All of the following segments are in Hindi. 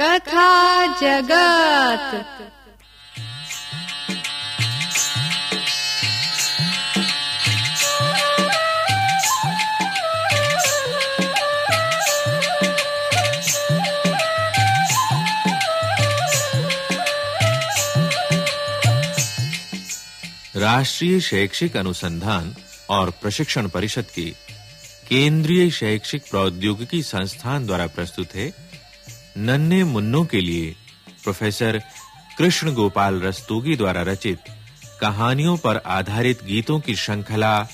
कथा जगत। राष्ट्रीय शैक्षिक अनुसंधान और प्रशिक्षण परिषद की केंद्रीय शैक्षिक प्रौद्योगिकी संस्थान द्वारा प्रस्तुत है नन्हे मुन्नों के लिए प्रोफेसर कृष्ण गोपाल रस्तोगी द्वारा रचित कहानियों पर आधारित गीतों की श्रृंखला।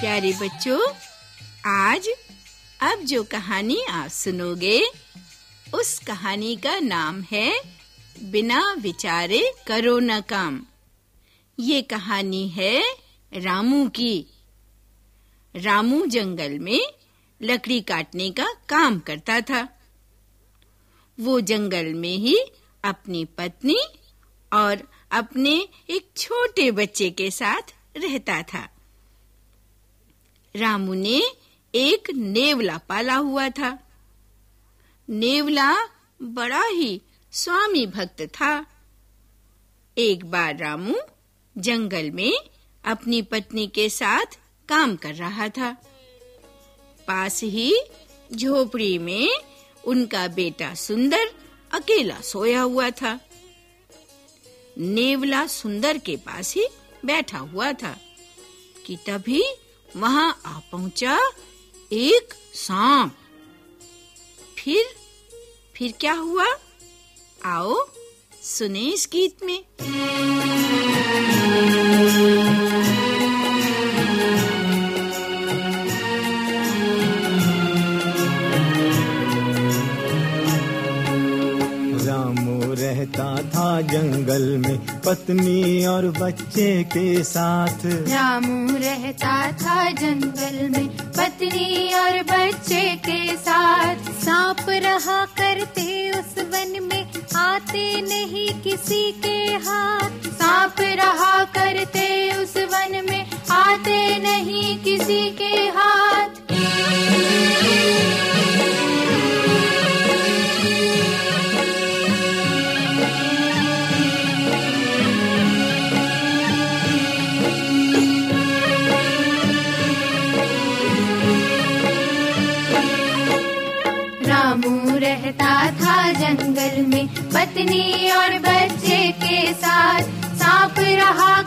प्यारे बच्चों, आज अब जो कहानी आप सुनोगे, उस कहानी का नाम है बिना विचारे करो न काम। ये कहानी है रामू की। रामू जंगल में लकड़ी काटने का काम करता था। वो जंगल में ही अपनी पत्नी और अपने एक छोटे बच्चे के साथ रहता था। रामू ने एक नेवला पाला हुआ था। नेवला बड़ा ही स्वामी भक्त था। एक बार रामू जंगल में अपनी पत्नी के साथ काम कर रहा था। पास ही झोपड़ी में उनका बेटा सुंदर अकेला सोया हुआ था। नेवला सुंदर के पास ही बैठा हुआ था कि तभी वहाँ आ पहुँचा एक सांप। फिर फिर क्या हुआ? आओ सुने इस गीत में। पत्नी और बच्चे के साथ। रामू रहता था जंगल में पत्नी और बच्चे के साथ। सांप रहा करते उस वन में, आते नहीं किसी के हाथ। सांप रहा करते उस वन में, आते नहीं किसी के हाथ। के साथ सांप रहा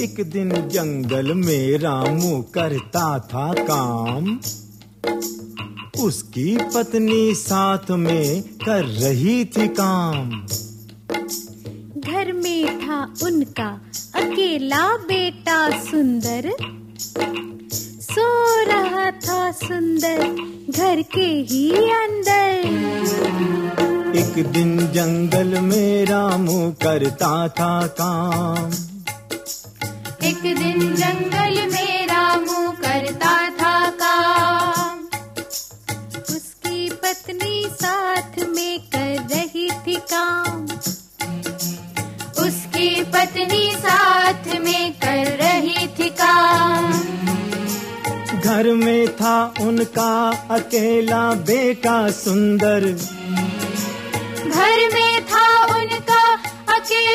एक दिन जंगल में रामू करता था काम। उसकी पत्नी साथ में कर रही थी काम। घर में था उनका अकेला बेटा सुंदर। सो रहा था सुंदर घर के ही अंदर। एक दिन जंगल में रामू करता था काम। एक दिन जंगल में रामू करता था काम। उसकी पत्नी साथ में कर रही थी काम। उसकी पत्नी साथ में कर रही थी काम। घर में था उनका अकेला बेटा सुंदर। घर में था उनका अकेला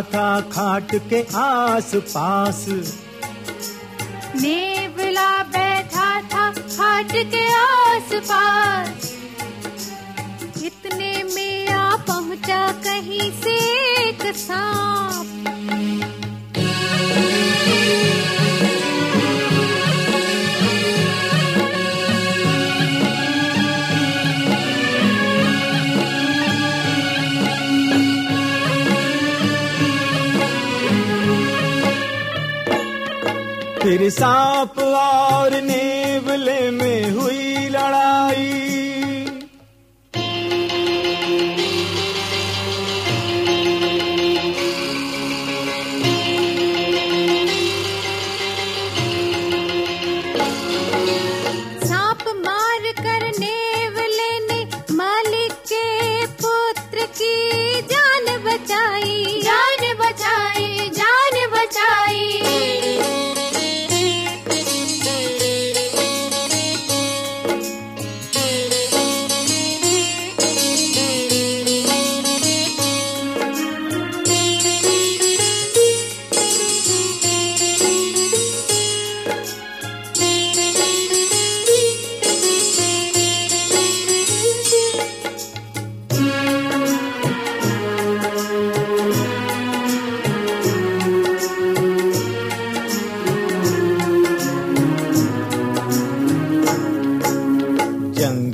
था खाट के आस पास नेवला बैठा था खाट के आस पास इतने में आ पहुँचा कहीं से एक सांप। सांप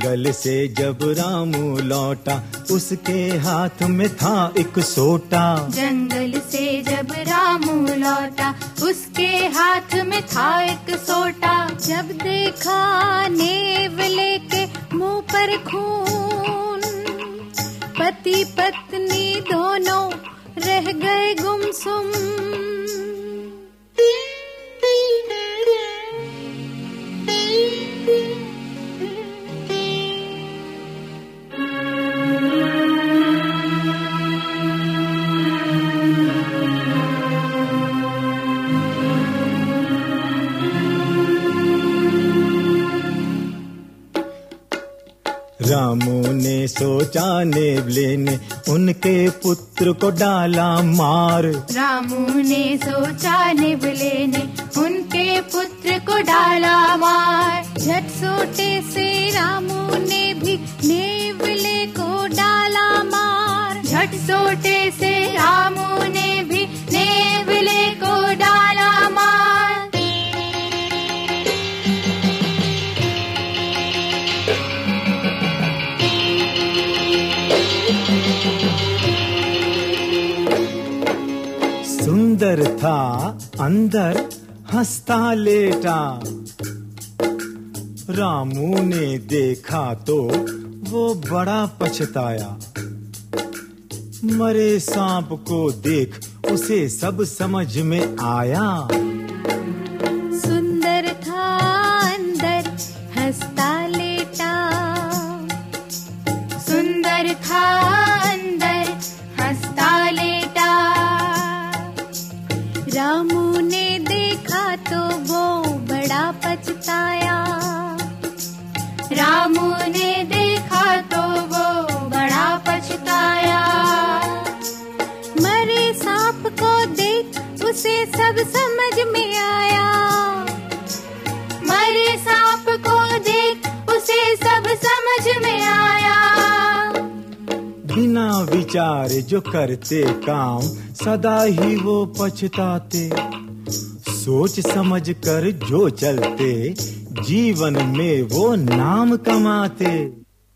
जंगल से जब रामू लौटा, उसके हाथ में था एक सोटा। जंगल से जब रामू लौटा, उसके हाथ में था एक सोटा। जब देखा नेवले के मुँह पर खून, पति पत्नी दोनों रह गए गुमसुम। रामू ने सोचा नेवले ने, उनके पुत्र को डाला मार। रामू ने सोचा नेवले ने, उनके पुत्र को डाला मार। झट सोटे से रामू ने भी नेवले को डाला मार। झट सोटे से था अंदर हंसता लेटा। रामू ने देखा तो वो बड़ा पछताया। मरे सांप को देख उसे सब समझ में आया। रामू ने देखा तो वो बड़ा पछताया। रामू ने देखा तो वो बड़ा पछताया। मरे सांप को देख उसे सब समझ में आया। मरे सांप को देख उसे सब समझ में आया। बिना विचार जो करते काम सदा ही वो पछताते। सोच समझ कर जो चलते, जीवन में वो नाम कमाते।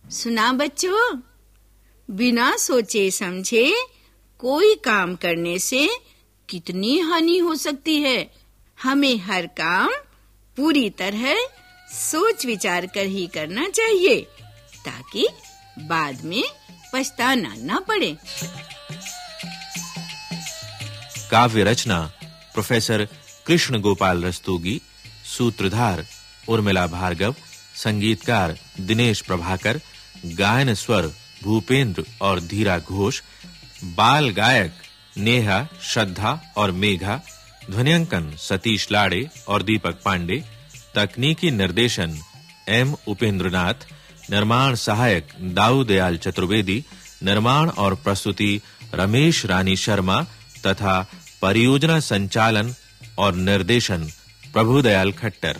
सुना बच्चों, बिना सोचे समझे कोई काम करने से कितनी हानि हो सकती है। हमें हर काम पूरी तरह सोच विचार कर ही करना चाहिए, ताकि बाद में पछताना न पड़े। काव्य रचना, प्रोफेसर कृष्ण गोपाल रस्तोगी, सूत्रधार उर्मिला भार्गव, संगीतकार दिनेश प्रभाकर, गायन स्वर भूपेंद्र और धीरा घोष, बाल गायक नेहा, श्रद्धा और मेघा, ध्वनियांकन सतीश लाड़े और दीपक पांडे, तकनीकी निर्देशन एम उपेंद्रनाथ, निर्माण सहायक दाऊ दयाल चतुर्वेदी, निर्माण और प्रस्तुति रमेश रानी शर्मा तथा परियोजना संचालन और निर्देशन प्रभुदयाल खट्टर।